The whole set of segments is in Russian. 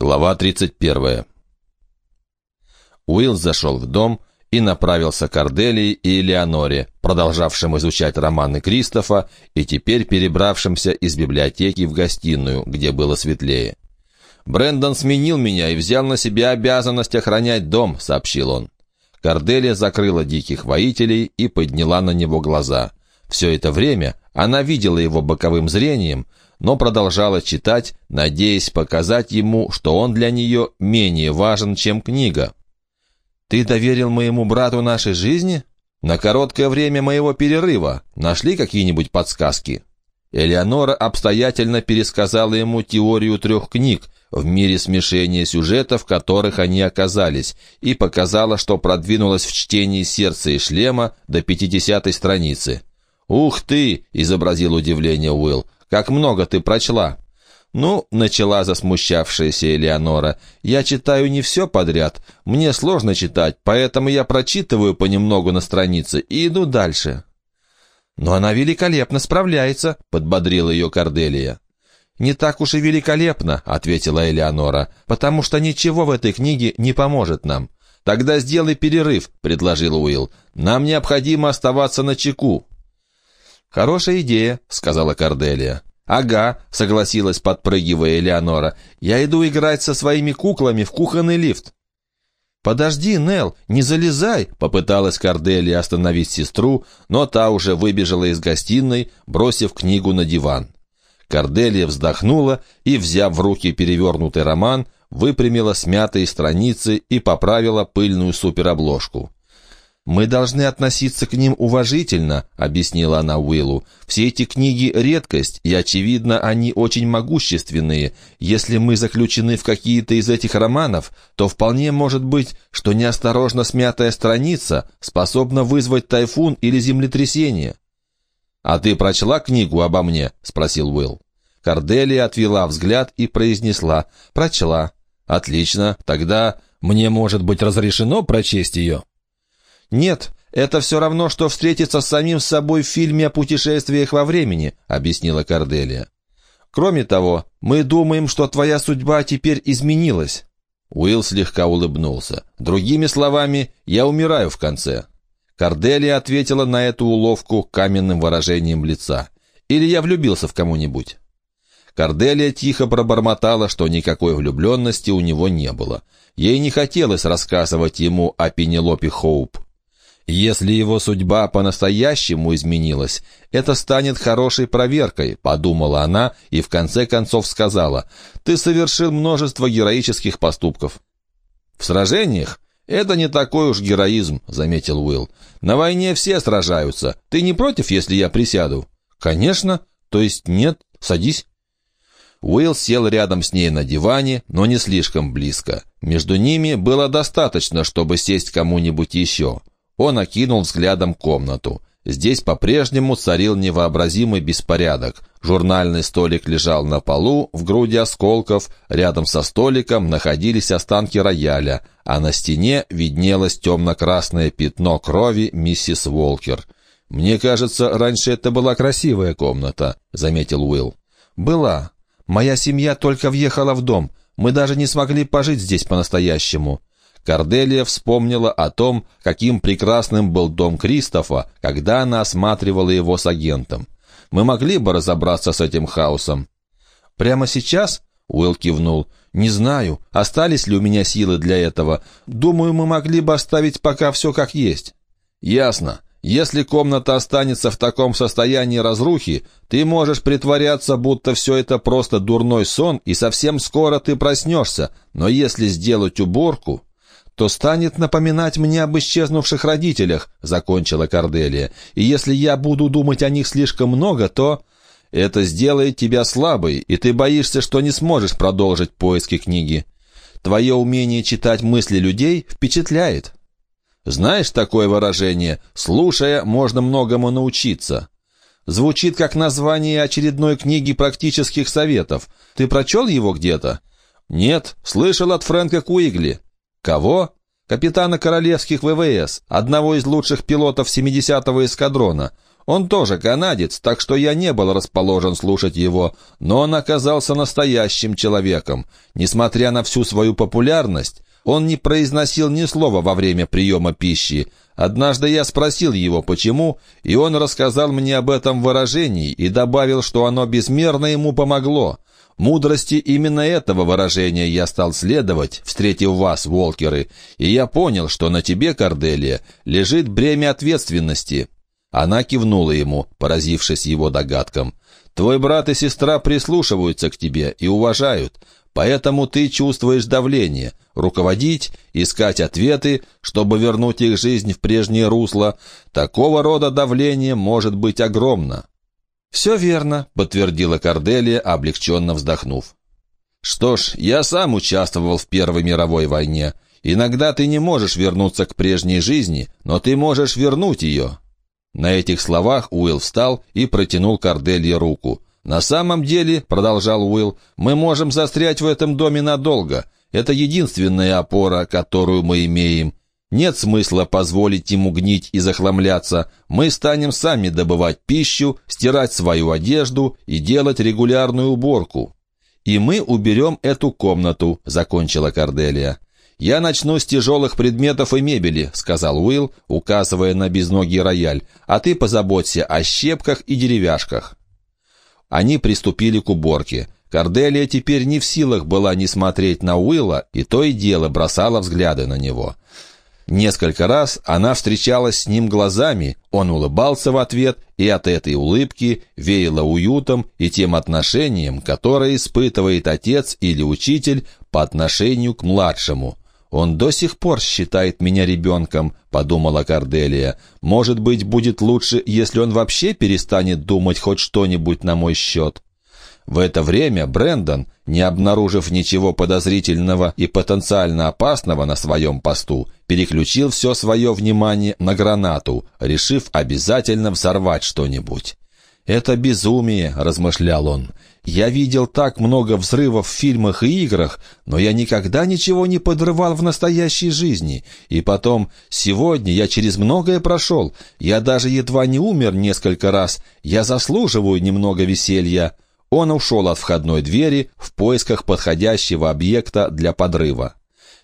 Глава 31. Уилл зашел в дом и направился к Арделии и Элеоноре, продолжавшим изучать романы Кристофа и теперь перебравшимся из библиотеки в гостиную, где было светлее. «Брэндон сменил меня и взял на себя обязанность охранять дом», — сообщил он. Корделия закрыла диких воителей и подняла на него глаза. Все это время она видела его боковым зрением, но продолжала читать, надеясь показать ему, что он для нее менее важен, чем книга. «Ты доверил моему брату нашей жизни? На короткое время моего перерыва нашли какие-нибудь подсказки?» Элеонора обстоятельно пересказала ему теорию трех книг в мире смешения сюжетов, в которых они оказались, и показала, что продвинулась в чтении сердца и шлема до пятидесятой страницы. «Ух ты!» — изобразил удивление Уилл. Как много ты прочла?» «Ну», — начала засмущавшаяся Элеонора, — «я читаю не все подряд. Мне сложно читать, поэтому я прочитываю понемногу на странице и иду дальше». «Но она великолепно справляется», — подбодрила ее Корделия. «Не так уж и великолепно», — ответила Элеонора, «потому что ничего в этой книге не поможет нам». «Тогда сделай перерыв», — предложил Уилл. «Нам необходимо оставаться на чеку». «Хорошая идея», — сказала Корделия. «Ага», — согласилась, подпрыгивая Элеонора. «Я иду играть со своими куклами в кухонный лифт». «Подожди, Нел, не залезай!» — попыталась Корделия остановить сестру, но та уже выбежала из гостиной, бросив книгу на диван. Корделия вздохнула и, взяв в руки перевернутый роман, выпрямила смятые страницы и поправила пыльную суперобложку. «Мы должны относиться к ним уважительно», — объяснила она Уиллу. «Все эти книги — редкость, и, очевидно, они очень могущественные. Если мы заключены в какие-то из этих романов, то вполне может быть, что неосторожно смятая страница способна вызвать тайфун или землетрясение». «А ты прочла книгу обо мне?» — спросил Уилл. Корделия отвела взгляд и произнесла «Прочла». «Отлично, тогда мне, может быть, разрешено прочесть ее?» «Нет, это все равно, что встретиться с самим собой в фильме о путешествиях во времени», — объяснила Корделия. «Кроме того, мы думаем, что твоя судьба теперь изменилась». Уилл слегка улыбнулся. «Другими словами, я умираю в конце». Корделия ответила на эту уловку каменным выражением лица. «Или я влюбился в кому-нибудь?» Корделия тихо пробормотала, что никакой влюбленности у него не было. Ей не хотелось рассказывать ему о Пенелопе Хоуп. Если его судьба по-настоящему изменилась, это станет хорошей проверкой, подумала она и в конце концов сказала, ты совершил множество героических поступков. В сражениях «Это не такой уж героизм», — заметил Уилл. «На войне все сражаются. Ты не против, если я присяду?» «Конечно. То есть нет. Садись». Уилл сел рядом с ней на диване, но не слишком близко. Между ними было достаточно, чтобы сесть кому-нибудь еще. Он окинул взглядом комнату. Здесь по-прежнему царил невообразимый беспорядок. Журнальный столик лежал на полу, в груди осколков, рядом со столиком находились останки рояля, а на стене виднелось темно-красное пятно крови миссис Волкер. «Мне кажется, раньше это была красивая комната», — заметил Уилл. «Была. Моя семья только въехала в дом. Мы даже не смогли пожить здесь по-настоящему. Корделия вспомнила о том, каким прекрасным был дом Кристофа, когда она осматривала его с агентом. «Мы могли бы разобраться с этим хаосом». «Прямо сейчас?» — Уилл кивнул. «Не знаю, остались ли у меня силы для этого. Думаю, мы могли бы оставить пока все как есть». «Ясно. Если комната останется в таком состоянии разрухи, ты можешь притворяться, будто все это просто дурной сон, и совсем скоро ты проснешься. Но если сделать уборку...» то станет напоминать мне об исчезнувших родителях», — закончила Корделия. «И если я буду думать о них слишком много, то...» «Это сделает тебя слабой, и ты боишься, что не сможешь продолжить поиски книги. Твое умение читать мысли людей впечатляет». «Знаешь такое выражение? Слушая, можно многому научиться». Звучит как название очередной книги практических советов. Ты прочел его где-то? Нет, слышал от Фрэнка Куигли. Кого? Капитана королевских ВВС, одного из лучших пилотов 70-го эскадрона. Он тоже канадец, так что я не был расположен слушать его, но он оказался настоящим человеком. Несмотря на всю свою популярность, он не произносил ни слова во время приема пищи. Однажды я спросил его, почему, и он рассказал мне об этом выражении и добавил, что оно безмерно ему помогло. Мудрости именно этого выражения я стал следовать, встретив вас, Волкеры, и я понял, что на тебе, Корделия, лежит бремя ответственности». Она кивнула ему, поразившись его догадкам. «Твой брат и сестра прислушиваются к тебе и уважают, поэтому ты чувствуешь давление. Руководить, искать ответы, чтобы вернуть их жизнь в прежнее русло, такого рода давление может быть огромно. «Все верно», — подтвердила Корделия, облегченно вздохнув. «Что ж, я сам участвовал в Первой мировой войне. Иногда ты не можешь вернуться к прежней жизни, но ты можешь вернуть ее». На этих словах Уилл встал и протянул Корделии руку. «На самом деле», — продолжал Уилл, — «мы можем застрять в этом доме надолго. Это единственная опора, которую мы имеем. Нет смысла позволить ему гнить и захламляться. Мы станем сами добывать пищу, стирать свою одежду и делать регулярную уборку. И мы уберем эту комнату», — закончила Корделия. «Я начну с тяжелых предметов и мебели», — сказал Уилл, указывая на безногий рояль, «а ты позаботься о щепках и деревяшках». Они приступили к уборке. Корделия теперь не в силах была не смотреть на Уилла, и то и дело бросала взгляды на него. Несколько раз она встречалась с ним глазами, он улыбался в ответ, и от этой улыбки веяло уютом и тем отношением, которое испытывает отец или учитель по отношению к младшему. «Он до сих пор считает меня ребенком», — подумала Корделия. «Может быть, будет лучше, если он вообще перестанет думать хоть что-нибудь на мой счет». В это время Брендон, не обнаружив ничего подозрительного и потенциально опасного на своем посту, переключил все свое внимание на гранату, решив обязательно взорвать что-нибудь. «Это безумие», — размышлял он. «Я видел так много взрывов в фильмах и играх, но я никогда ничего не подрывал в настоящей жизни. И потом, сегодня я через многое прошел. Я даже едва не умер несколько раз. Я заслуживаю немного веселья». Он ушел от входной двери в поисках подходящего объекта для подрыва.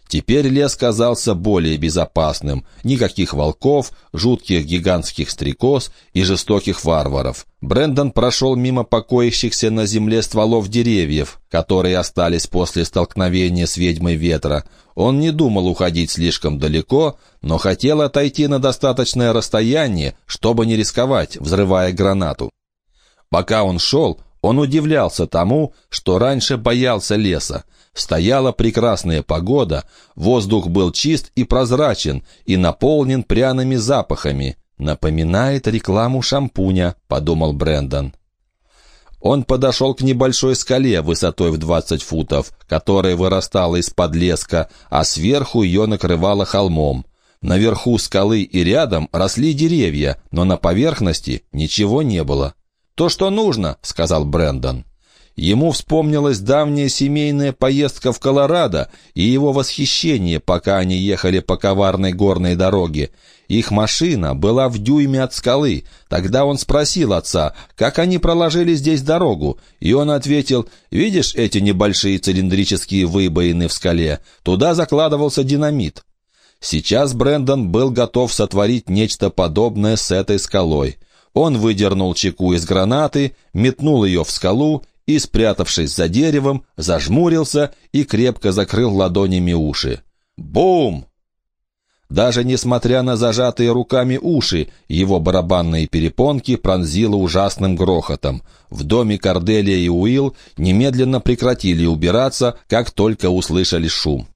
Теперь лес казался более безопасным. Никаких волков, жутких гигантских стрекоз и жестоких варваров. Брендон прошел мимо покоящихся на земле стволов деревьев, которые остались после столкновения с ведьмой ветра. Он не думал уходить слишком далеко, но хотел отойти на достаточное расстояние, чтобы не рисковать, взрывая гранату. Пока он шел, он удивлялся тому, что раньше боялся леса. Стояла прекрасная погода, воздух был чист и прозрачен и наполнен пряными запахами. «Напоминает рекламу шампуня», — подумал Брендон. Он подошел к небольшой скале высотой в 20 футов, которая вырастала из-под леска, а сверху ее накрывала холмом. Наверху скалы и рядом росли деревья, но на поверхности ничего не было. «То, что нужно», — сказал Брэндон. Ему вспомнилась давняя семейная поездка в Колорадо и его восхищение, пока они ехали по коварной горной дороге. Их машина была в дюйме от скалы. Тогда он спросил отца, как они проложили здесь дорогу, и он ответил, «Видишь эти небольшие цилиндрические выбоины в скале? Туда закладывался динамит». Сейчас Брэндон был готов сотворить нечто подобное с этой скалой. Он выдернул чеку из гранаты, метнул ее в скалу и, спрятавшись за деревом, зажмурился и крепко закрыл ладонями уши. Бум! Даже несмотря на зажатые руками уши, его барабанные перепонки пронзило ужасным грохотом. В доме Корделия и Уилл немедленно прекратили убираться, как только услышали шум.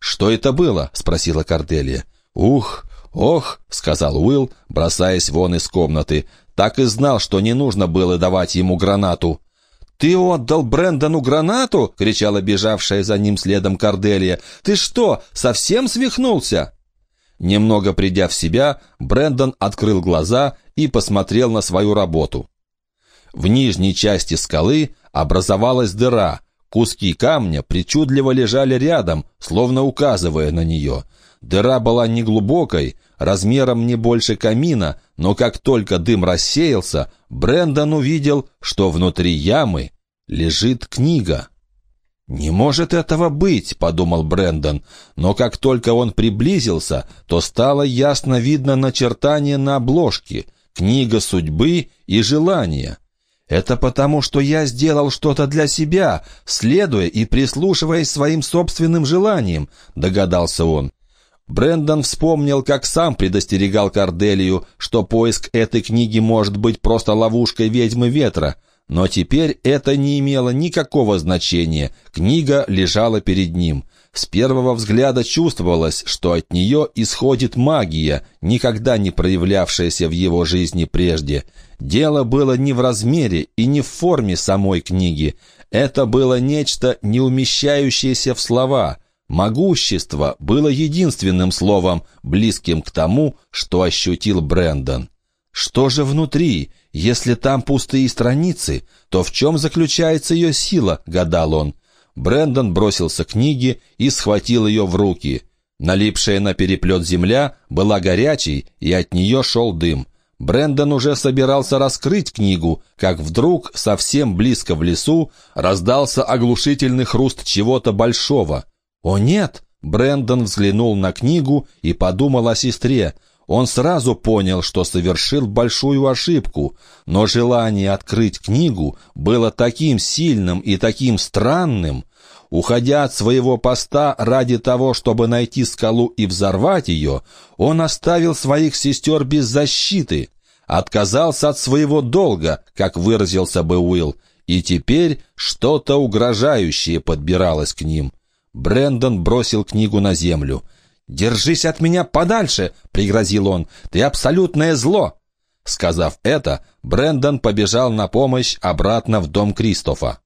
«Что это было?» — спросила Корделия. «Ух, «Ох», — сказал Уилл, бросаясь вон из комнаты, «так и знал, что не нужно было давать ему гранату». «Ты отдал Брэндону гранату?» — кричала бежавшая за ним следом Корделия. «Ты что, совсем свихнулся?» Немного придя в себя, Брэндон открыл глаза и посмотрел на свою работу. В нижней части скалы образовалась дыра. Куски камня причудливо лежали рядом, словно указывая на нее — Дыра была неглубокой, размером не больше камина, но как только дым рассеялся, Брендон увидел, что внутри ямы лежит книга. «Не может этого быть», — подумал Брендон, но как только он приблизился, то стало ясно видно начертание на обложке «Книга судьбы и желания». «Это потому, что я сделал что-то для себя, следуя и прислушиваясь своим собственным желаниям», — догадался он. Брендон вспомнил, как сам предостерегал Корделию, что поиск этой книги может быть просто ловушкой ведьмы ветра — но теперь это не имело никакого значения. Книга лежала перед ним. С первого взгляда чувствовалось, что от нее исходит магия, никогда не проявлявшаяся в его жизни прежде. Дело было не в размере и не в форме самой книги. Это было нечто, не умещающееся в слова. Могущество было единственным словом, близким к тому, что ощутил Брэндон. Что же внутри? Если там пустые страницы, то в чем заключается ее сила, гадал он. Брендон бросился к книге и схватил ее в руки. Налипшая на переплет земля была горячей, и от нее шел дым. Брендон уже собирался раскрыть книгу, как вдруг, совсем близко в лесу, раздался оглушительный хруст чего-то большого. «О нет!» Брендон взглянул на книгу и подумал о сестре. Он сразу понял, что совершил большую ошибку, но желание открыть книгу было таким сильным и таким странным. Уходя от своего поста ради того, чтобы найти скалу и взорвать ее, он оставил своих сестер без защиты, отказался от своего долга, как выразился бы Уилл, и теперь что-то угрожающее подбиралось к ним. Брендон бросил книгу на землю — «Держись от меня подальше!» — пригрозил он. «Ты абсолютное зло!» Сказав это, Брендон побежал на помощь обратно в дом Кристофа.